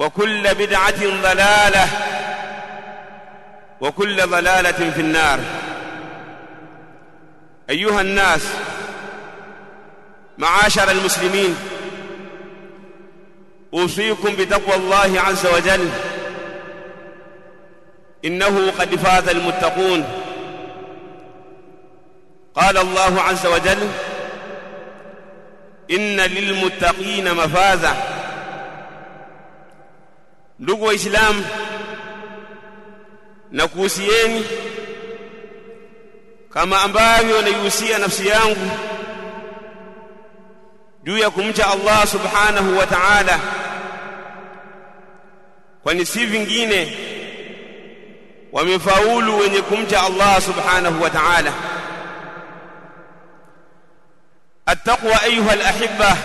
وكل بدعة ضلالة وكل ضلالة في النار. أيها الناس معاشر المسلمين أوصيكم بتقوى الله عز وجل. إنه قد فاز المتقون. قال الله عز وجل إن للمتقين مفازا. ndugu waislamu nakuhusieni kama ambavyo naihusia nafsi yangu juu ya kumcha Allah subhanahu wa ta'ala kwani si vingine wamefaulu wenye kumcha Allah subhanahu wa ta'ala التقوى أيها الأحبة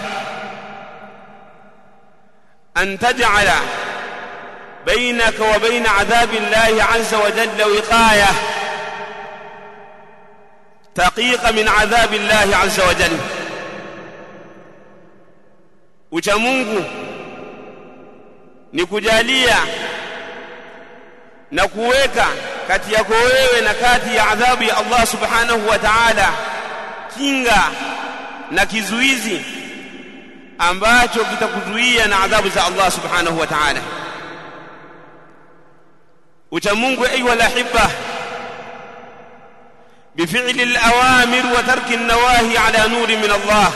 أن تجعل بينك وبين عذاب الله عز وجل وقاية تقيق من عذاب الله عز وجل ucha Mungu ni kujalia na kuweka kati yako wewe na kati ya adhabu ya Allah subhanahu wa ta'ala kinga na kizuizi ambacho kitakuzuia na adhabu za Allah subhanahu wa ta'ala وتمونغ أيها الأحبة بفعل الأوامر وترك النواهي على نور من الله.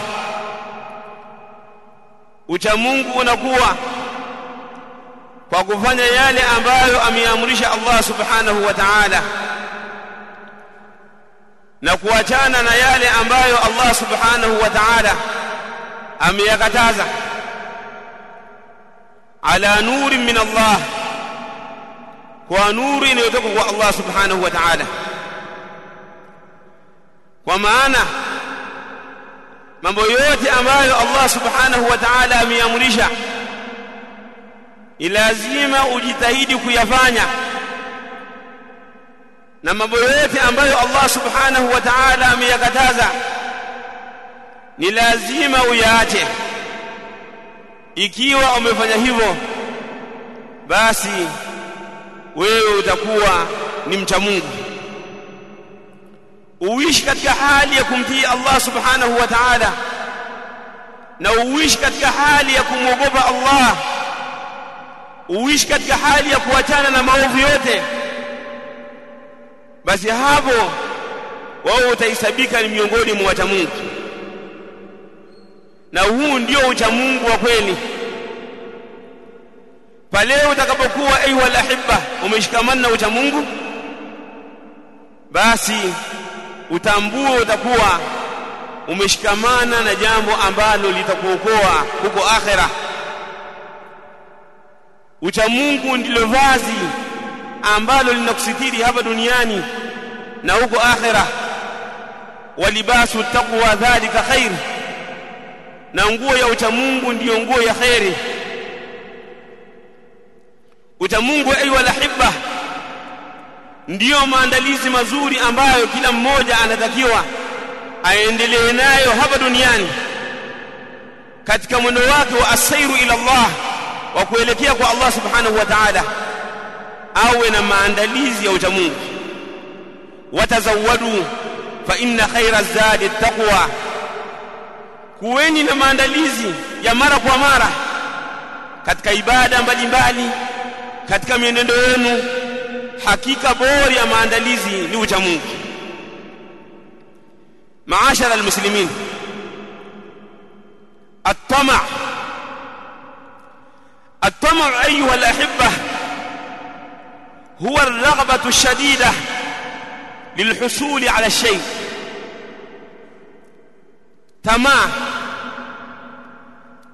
وتمونغ نقوى فقفنا يا لأبايو أم يأمرش الله سبحانه وتعالى. نقوى جانا يا لأبايو الله سبحانه وتعالى. أم يقتازا على نور من الله. Kwa nuru inayotoka kwa Allah subhanahu wa ta'ala. Kwa maana mambo yote ambayo Allah subhanahu wa ta'ala ameamrisha lazima ujitahidi kuyafanya. Na mambo yote ambayo Allah subhanahu wa ta'ala ameyakataza ni lazima uyaache. Ikiwa umefanya hivyo basi wewe utakuwa ni mcha Mungu. Uishi katika hali ya kumtii Allah subhanahu wa ta'ala na uishi katika hali ya kumwogopa Allah. Uishi katika hali ya kuachana na maovu yote. Basi hapo wao utahesabika ni miongoni mwa wacha Mungu. Na huu ndio ucha Mungu wa kweli pale utakapokuwa ayuha lahiba umeshikamana na ucha Mungu basi utambue utakuwa umeshikamana na jambo ambalo litakuokoa huko akhera. Uchamungu ndilo vazi ambalo linakusitiri hapa duniani na huko akhera. Walibasu taqwa dhalika khair na nguo ya uchamungu ndiyo nguo ya khairi uchamungu ayuha lahibba ndiyo maandalizi mazuri ambayo kila mmoja anatakiwa aendelee nayo hapa duniani. Katika mwendo wake wa asairu ila Allah wa kuelekea kwa Allah subhanahu wa ta'ala awe na maandalizi ya uchamungu watazawadu fa inna khaira zadi taqwa. Kuweni na maandalizi ya mara kwa mara katika ibada mbalimbali katika mienendo yenu hakika bora ya maandalizi ni uchamungu maashara almuslimin الطمع الطمع أيها الأحبة هو الرغبة الشديدة للحصول على الشيء tamaa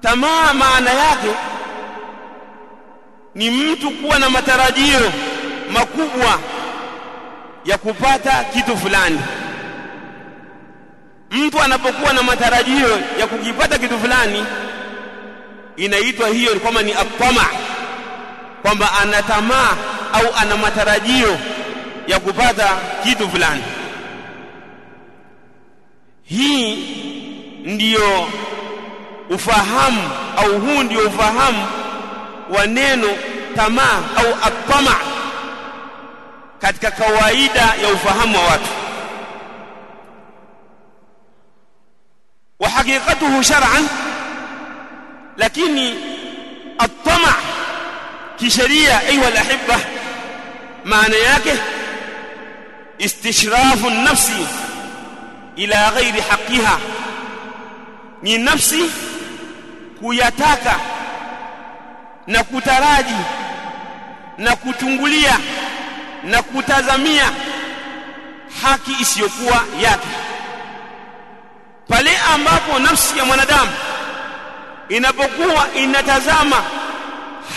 tamaa maana yake ni mtu kuwa na matarajio makubwa ya kupata kitu fulani. Mtu anapokuwa na matarajio ya kukipata kitu fulani inaitwa hiyo kwamba ni atama kwamba ana tamaa au ana matarajio ya kupata kitu fulani. Hii ndiyo ufahamu au huu ndio ufahamu wa neno tamaa au atama katika kawaida ya ufahamu wa watu wa hakikatuhu shar'an lakini atama kisheria ayuha alahibba maana yake istishrafu nafsi ila ghairi haqqiha ni nafsi kuyataka na kutaraji na kutungulia na kutazamia haki isiyokuwa yake. Pale ambapo nafsi ya mwanadamu inapokuwa inatazama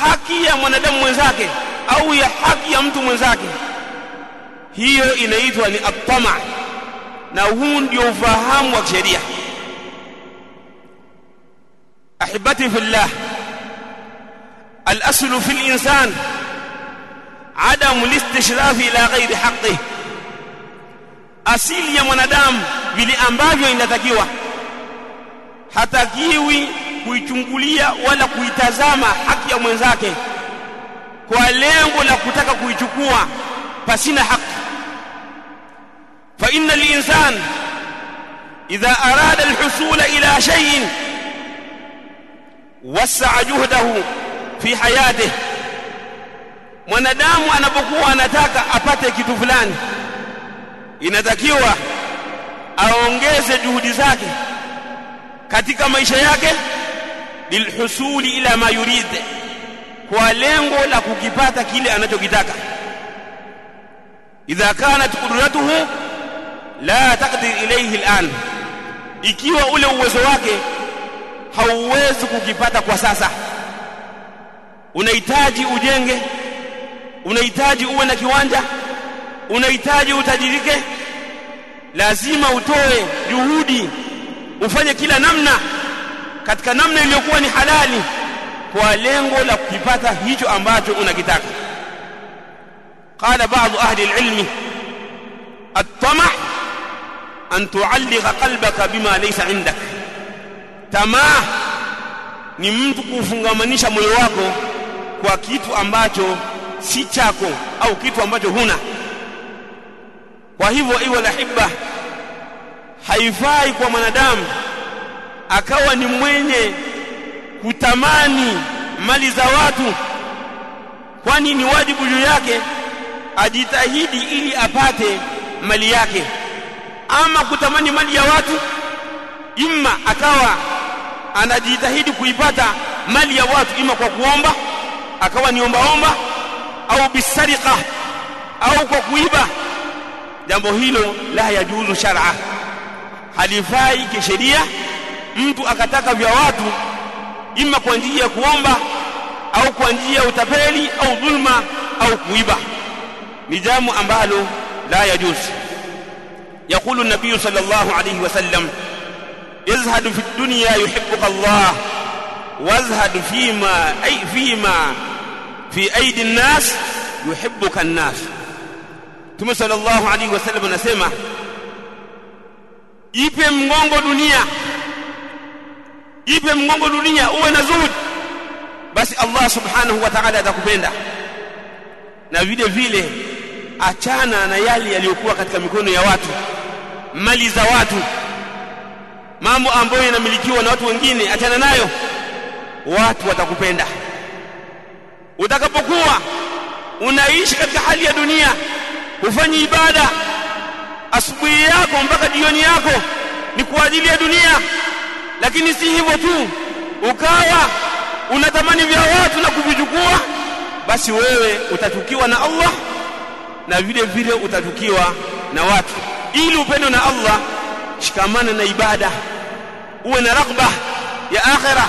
haki ya mwanadamu mwenzake au ya haki ya mtu mwenzake hiyo inaitwa ni atama na huu ndio ufahamu wa kisheria. Ahibati fillah. الاصل في الانسان عدم الاستشراف إلى غير حقه asili ya mwanadamu vile ambavyo inatakiwa hatakiwi kuichungulia wala kuitazama haki ya mwenzake kwa lengo la kutaka kuichukua pasina haki fa inna al-insan idha arada al-husula ila shay'in wasaa juhdahu fi hayatihi mwanadamu anapokuwa anataka apate kitu fulani inatakiwa aongeze juhudi zake katika maisha yake lilhusuli ila ma yurid kwa lengo la kukipata kile anachokitaka. Idha kanat qudratuhu la taqdir ilayhi al'an. Ikiwa ule uwezo wake hauwezi kukipata kwa sasa unahitaji ujenge unahitaji uwe na kiwanja unahitaji utajirike lazima utoe juhudi ufanye kila namna katika namna iliyokuwa ni halali kwa lengo la kukipata hicho ambacho unakitaka قال بعض أهل العلم الطمع أن تعلق قلبك بما ليس عندك tamaa ni mtu kufungamanisha moyo wako kwa kitu ambacho si chako au kitu ambacho huna. Kwa hivyo iwa lahiba haifai kwa mwanadamu akawa ni mwenye kutamani mali za watu kwani ni wajibu juu yake ajitahidi ili apate mali yake. Ama kutamani mali ya watu imma akawa anajitahidi kuipata mali ya watu ima kwa kuomba akawa ni ombaomba au bisariqa au kwa kuiba jambo hilo la yajuzu shar'a halifai kisheria mtu akataka vya watu ima kwa njia ya kuomba au kwa njia ya utapeli au dhulma au kuiba ni jambo ambalo la yajuzu يقول النبي صلى الله عليه وسلم ازهد في الدنيا يحبك الله وازهد فيما أي فيما fi aidi nnas yuhibbuka nnas. Mtume sallallahu alaihi wasallam anasema ipe mgongo dunia ipe mgongo dunia uwe na zuhud. Basi Allah subhanahu wa ta'ala atakupenda. Na vile vile achana na yale yaliyokuwa katika mikono ya watu mali za watu mambo ambayo yanamilikiwa na watu wengine achana nayo. Watu watakupenda utakapokuwa unaishi katika hali ya dunia hufanyi ibada asubuhi yako mpaka jioni yako ni kwa ajili ya dunia. Lakini si hivyo tu ukawa unatamani vya watu na kuvichukua basi wewe utatukiwa na Allah na vile vile utatukiwa na watu. Ili upendwe na Allah shikamana na ibada. Uwe na rakba ya akhirah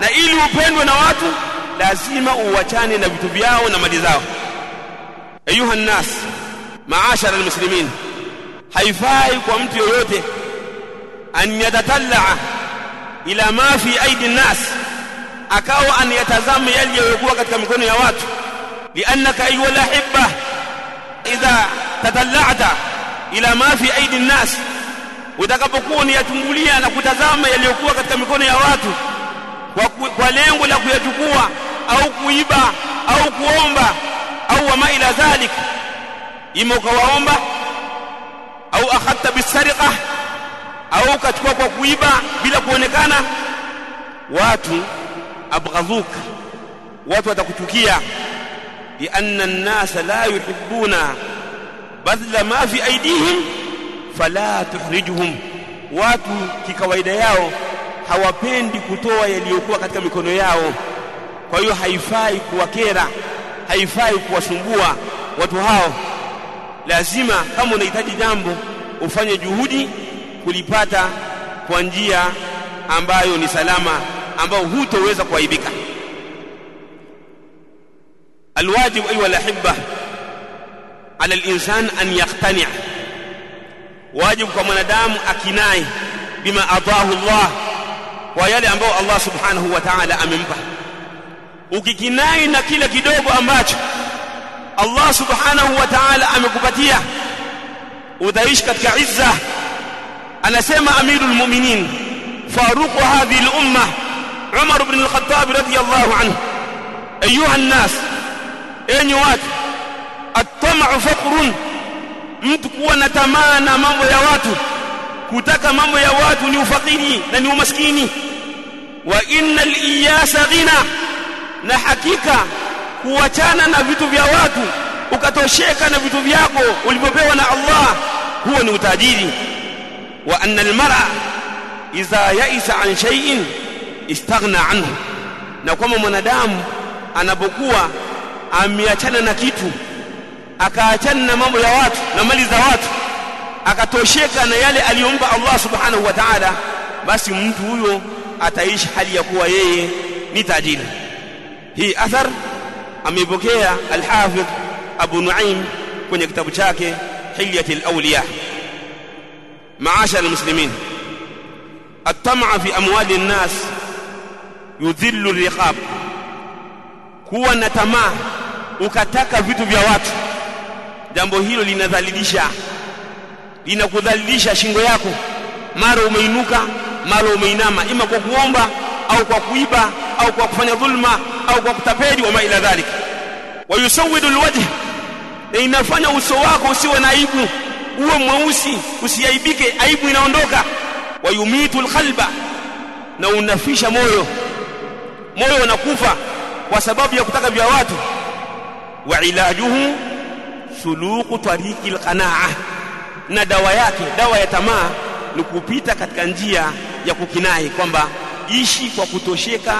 na ili upendwe na watu lazima uwachane na vitu vyao na mali zao. Ayuha nnas maashara almuslimin haifai kwa mtu yoyote an yatatallaa ila ma fi aidi nnas akawa anayatazama yale yaliyokuwa katika mikono ya watu. Liannaka ayuha lahibba idha tatalla'ta ila ma fi aidi nnas utakapokuwa uniyachungulia na kutazama yaliyokuwa katika mikono ya watu kwa, kwa lengo la kuyachukua au kuiba au kuomba au wama ila dhalik. Ima ukawaomba au akhadta bisariqa au ukachukua kwa kuiba bila kuonekana watu abghadhuka watu watakuchukia. Lianna an-nasa la yuhibbuna badla ma fi aidihim fala tuhrijuhum. Watu kikawaida yao hawapendi kutoa yaliyokuwa katika mikono yao. Kwa hiyo haifai kuwakera haifai kuwasumbua watu hao. Lazima kama unahitaji jambo ufanye juhudi kulipata kwa njia ambayo ni salama ambayo hutoweza kuaibika. Alwajib ayuha alahibba ala alinsan an yaqtani' wajib kwa mwanadamu akinai bima atahu Allah kwa yale ambayo Allah subhanahu wa ta'ala amempa. Ukikinai na kile kidogo ambacho Allah subhanahu wa ta'ala amekupatia utaishi katika izza. Anasema amirul mu'minin faruq hadhihi al-umma Umar ibn al-Khattab radiyallahu anhu ayuha an-nas enyi watu at-tam'u faqrun mtu kuwa na tamaa na mambo ya watu kutaka mambo ya watu ni ufakiri na ni umaskini. Wa innal iyasa ghina na hakika kuachana na vitu vya watu ukatosheka na vitu vyako ulivyopewa na Allah huo ni utajiri. Wa anna almar'a idha yaisa an shay'in istaghna anhu na kwamba mwanadamu anapokuwa ameachana na kitu akaachana na mambo ya watu na mali za watu akatosheka na yale aliyompa Allah subhanahu wa ta'ala basi mtu huyo ataishi hali ya kuwa yeye ni tajiri hii athar ameipokea al-Hafidh Abu Nuaim kwenye kitabu chake Hilyatul Awliya maashara almuslimin الطمع في أموال الناس يذل الرقاب kuwa na tamaa ukataka vitu vya watu jambo hilo linadhalilisha linakudhalilisha shingo yako. Mara umeinuka mara umeinama. Ima kwa kuomba au kwa kuiba au kwa kufanya dhulma au kwa kutapeli wama ila dhalik. Wayusawidu alwajh na inafanya uso wako usiwe na aibu. Uwe mweusi usiaibike aibu inaondoka. Wa yumitu alqalba na unafisha moyo. Moyo unakufa kwa sababu ya kutaka vya watu. Wa ilajuhu suluku tariki alqanaa na dawa yake dawa ya tamaa ni kupita katika njia ya kukinai kwamba ishi kwa kutosheka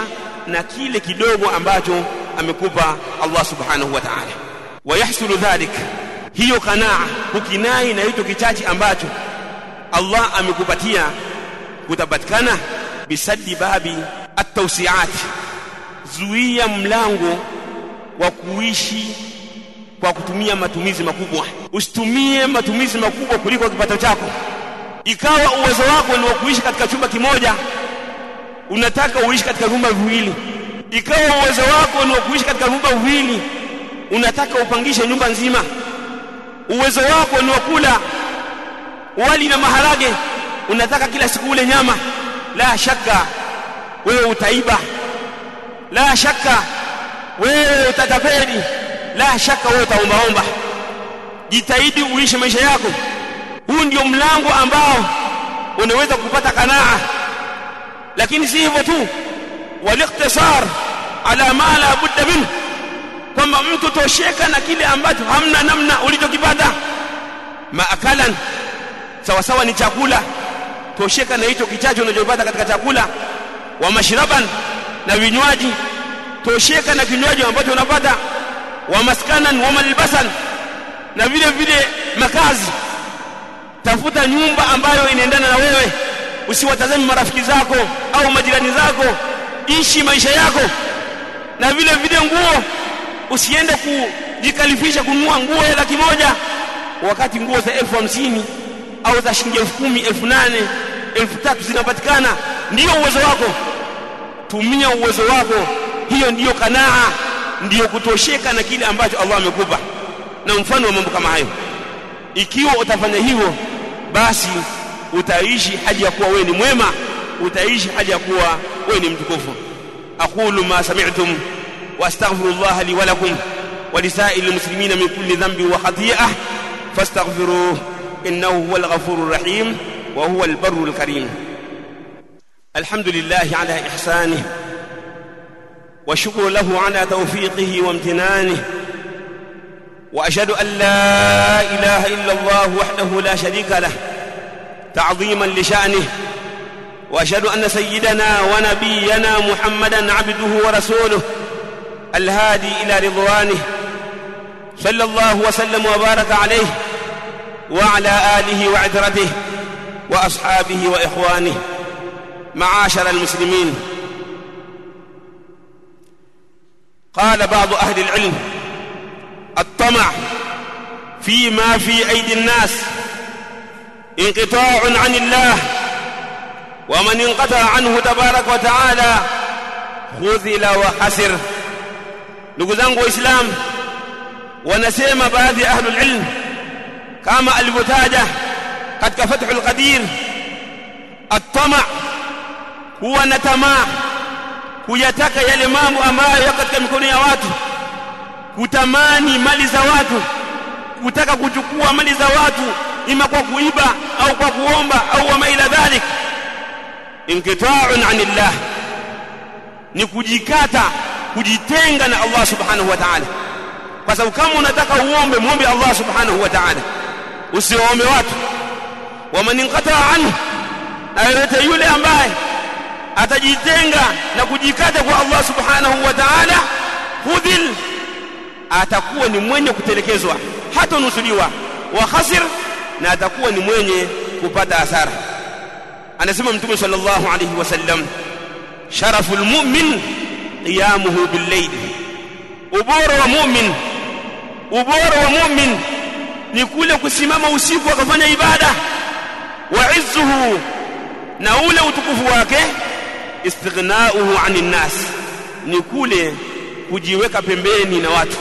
na kile kidogo ambacho amekupa Allah subhanahu wa ta'ala. Wayahsulu dhalik hiyo kanaa kukinai na hicho kichache ambacho Allah amekupatia kutapatikana? Bisaddi babi at-tawsi'at zuia mlango wa kuishi kwa kutumia matumizi makubwa. Usitumie matumizi makubwa kuliko kipato chako. Ikawa uwezo wako ni wa kuishi katika chumba kimoja unataka uishi katika vyumba viwili. Ikawa uwezo wako ni wa kuishi katika vyumba viwili unataka upangishe nyumba nzima. Uwezo wako ni wa kula wali na maharage unataka kila siku ule nyama. La shaka wewe utaiba. La shaka wewe utatapeli la shaka wewe utaombaomba jitahidi uishi maisha yako. Huu ndio mlango ambao unaweza kupata kanaa. Lakini si hivyo tu. Waliktisar ala ma la budda minhu kwamba mtu tosheka na kile ambacho hamna namna ulichokipata. Maakalan sawasawa sawa ni chakula. Tosheka na hicho kichacho unachopata katika chakula. Wa mashraban na vinywaji. Tosheka na kinywaji ambacho unapata wa maskanan wa malbasan na vile vile makazi. Tafuta nyumba ambayo inaendana na wewe. Usiwatazame marafiki zako au majirani zako. Ishi maisha yako. Na vile vile nguo. Usiende kujikalifisha kununua nguo ya laki moja. Wakati nguo za elfu hamsini au za shilingi elfu kumi elfu nane elfu tatu zinapatikana ndiyo uwezo wako. Tumia uwezo wako. Hiyo ndiyo kanaa ndiyo kutosheka na kile ambacho Allah amekupa na mfano wa mambo kama hayo ikiwa utafanya hivyo basi utaishi hali ya kuwa wewe ni mwema utaishi hali ya kuwa wewe ni mtukufu aqulu ma sami'tum واستغفر الله لي ولكم ولسائر المسلمين من كل ذنب وخطيئه فاستغفروه انه هو الغفور الرحيم وهو البر الكريم الحمد لله على احسانه وشكر له على توفيقه وامتنانه. وأشهد أن لا إله إلا الله وحده لا شريك له تعظيما لشأنه. وأشهد أن سيدنا ونبينا محمدا عبده ورسوله الهادي إلى رضوانه. صلى الله وسلم وبارك عليه وعلى آله وعترته وأصحابه وإخوانه. معاشر المسلمين قال بعض أهل العلم الطمع فيما في أيدي الناس انقطاع عن الله ومن انقطع عنه تبارك وتعالى خذل وحسر. نقزان إسلام ونسيم بعض أهل العلم كما البتاجة قد كفتح القدير الطمع هو نتماع kuyataka yale mambo ambayo yako katika mikono ya watu kutamani mali za watu kutaka kuchukua mali za watu ima kwa kuiba au kwa kuomba au wama ila dhalik. Inqita'un 'anillah ni kujikata kujitenga na Allah subhanahu wa ta'ala. Kwa sababu kama unataka uombe muombe Allah subhanahu wa ta'ala. Usiwaombe watu. Waman inqata'a anhu na yote yule ambaye atajitenga na kujikata kwa Allah subhanahu wa ta'ala hudhil atakuwa ni mwenye kutelekezwa hata nusuliwa wa khasir na atakuwa ni mwenye kupata hasara. Anasema mtume sallallahu alayhi wasallam sharaful mu'min qiyamuhu bil-layl. Ubora wa mu'min ubora wa mu'min ni kule kusimama usiku akafanya ibada. Wa izzuhu na ule utukufu wake istighnauhu 'anil nas. Ni kule kujiweka pembeni na watu.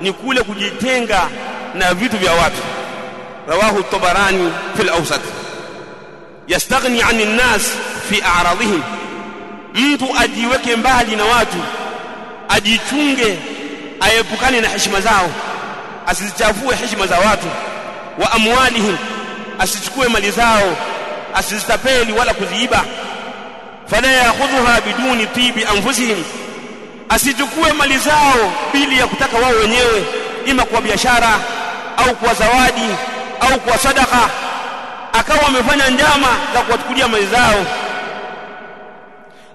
Ni kule kujitenga na vitu vya watu. Rawahu at-tabarani fil awsat. Yastaghni ani nas fi a'radihim. Mtu ajiweke mbali na watu. Ajichunge aepukane na heshima zao. Asizichafue heshima za watu. Wa amwalihim. Asichukue mali zao. Asizitapeli wala kuziiba fala yakhudhuha biduni tibi anfusihim. Asichukue mali zao bila ya kutaka wao wenyewe ima kwa biashara au kwa zawadi au kwa sadaka akawa amefanya njama za kuwachukulia mali zao.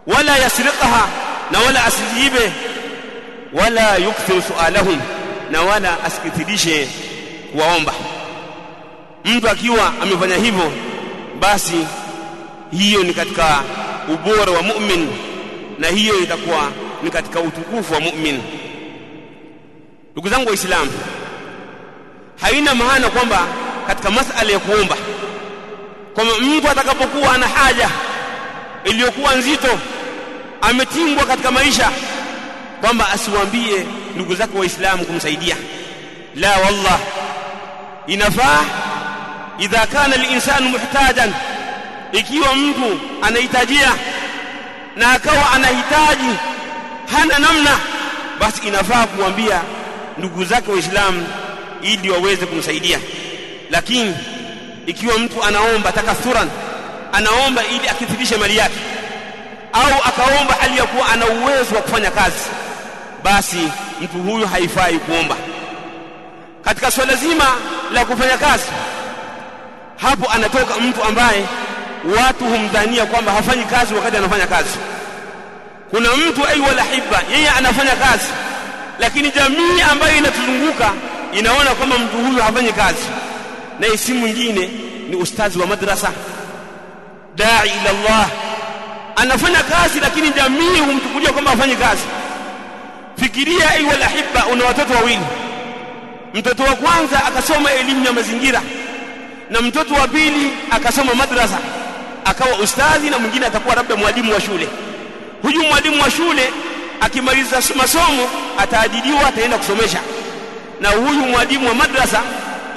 Wala yasriqaha na wala asijibe wala yukthiru sualahum na wala asikithirishe kuwaomba. Mtu akiwa amefanya hivyo basi hiyo ni katika ubora wa mu'min na hiyo itakuwa ni katika utukufu wa mu'min. Ndugu zangu waislamu haina maana kwamba katika masala ya kuomba kwamba mtu atakapokuwa ana haja iliyokuwa nzito ametingwa katika maisha kwamba asiwaambie ndugu zake waislamu kumsaidia. La wallah. Inafaa idha kana linsanu muhtajan ikiwa mtu anahitajia na akawa anahitaji hana namna basi inafaa kumwambia ndugu zake waislamu ili waweze kumsaidia. Lakini ikiwa mtu anaomba takathuran anaomba ili akithirishe mali yake au akaomba hali ya kuwa ana uwezo wa kufanya kazi basi mtu huyu haifai kuomba. Katika swala zima la kufanya kazi hapo anatoka mtu ambaye watu humdhania kwamba hafanyi kazi wakati anafanya kazi. Kuna mtu aiywa lahiba yeye anafanya kazi. Lakini jamii ambayo inatuzunguka inaona kwamba mtu huyu hafanyi kazi. Na si mwingine ni ustazi wa madrasa. Dai ila Allah. Anafanya kazi lakini jamii humchukulia kwamba hafanyi kazi. Fikiria aiywa lahiba una watoto wawili. Mtoto wa kwanza akasoma elimu ya mazingira na mtoto wa pili akasoma madrasa akawa ustadhi na mwingine atakuwa labda mwalimu wa shule. Huyu mwalimu wa shule akimaliza masomo ataajiriwa ataenda kusomesha. Na huyu mwalimu wa madrasa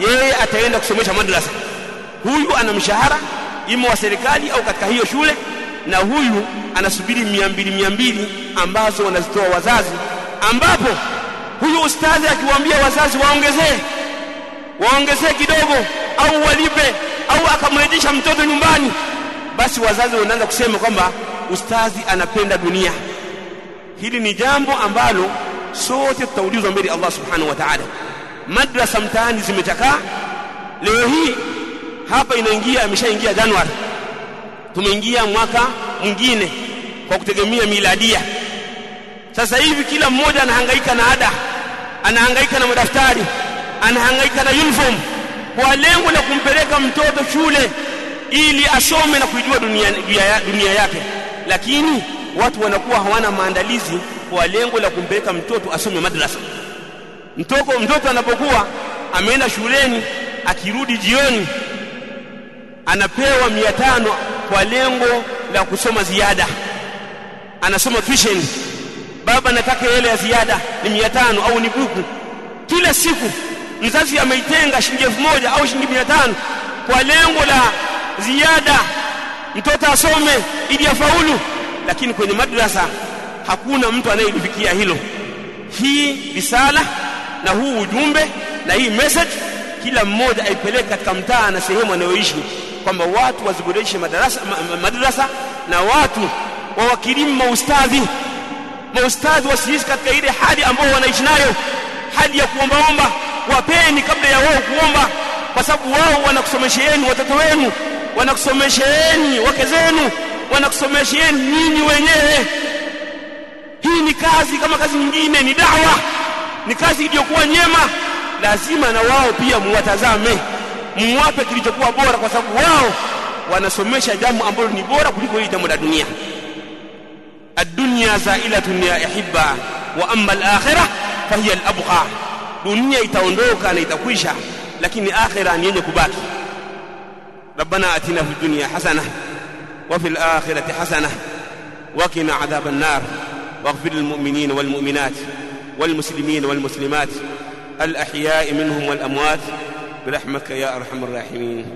yeye ataenda kusomesha madrasa. Huyu ana mshahara imo wa serikali au katika hiyo shule na huyu anasubiri mia mbili mia mbili ambazo wanazitoa wazazi ambapo huyu ustadhi akiwaambia wazazi waongezee waongezee kidogo au walipe au akamrejesha mtoto nyumbani basi wazazi wanaanza kusema kwamba ustazi anapenda dunia. Hili ni jambo ambalo sote tutaulizwa mbele Allah subhanahu wa ta'ala. Madrasa mtaani zimechakaa. Leo hii hapa inaingia ameshaingia Januari tumeingia mwaka mwingine kwa kutegemea miladia. Sasa hivi kila mmoja anahangaika na ada anahangaika na madaftari anahangaika na uniform. Kwa lengo la kumpeleka mtoto shule ili asome na kuijua dunia, dunia, yake. Lakini watu wanakuwa hawana maandalizi kwa lengo la kumpeleka mtoto asome madrasa. Mtoko mtoto anapokuwa ameenda shuleni akirudi jioni anapewa mia tano kwa lengo la kusoma ziada. Anasoma tuition. Baba nataka hela ya ziada ni mia tano au ni buku. Kila siku mzazi ameitenga shilingi elfu moja au shilingi mia tano kwa lengo la ziada. Mtoto asome ili afaulu. Lakini kwenye madrasa hakuna mtu anayelifikia hilo. Hii risala na huu ujumbe na hii message kila mmoja aipeleke katika mtaa na sehemu anayoishi kwamba watu waziboreshe madarasa ma, madrasa na watu wawakilimu maustadhi maustadhi wasiishi katika ile hali ambayo wanaishi nayo. Hali ya kuombaomba. Wapeni kabla ya wao kuomba kwa sababu wao wanakusomesheni watoto wenu wanakusomesheni wake zenu. Wanakusomesheni nyinyi wenyewe. Hii ni kazi kama kazi nyingine ni dawa. Ni kazi iliyokuwa nyema. Lazima na wao pia muwatazame. Muwape kilichokuwa bora kwa sababu wao wanasomesha jambo ambalo ni bora kuliko hili jambo la dunia. Ad-dunya za'ilatun ya ihibba wa amma al-akhirah fahiya al-abqa. Dunia itaondoka na itakwisha lakini akhirah ni yenye kubaki. ربنا آتنا في الدنيا حسنة وفي الآخرة حسنة وقنا عذاب النار. واغفر للمؤمنين والمؤمنات والمسلمين والمسلمات الأحياء منهم والأموات برحمتك يا أرحم الراحمين.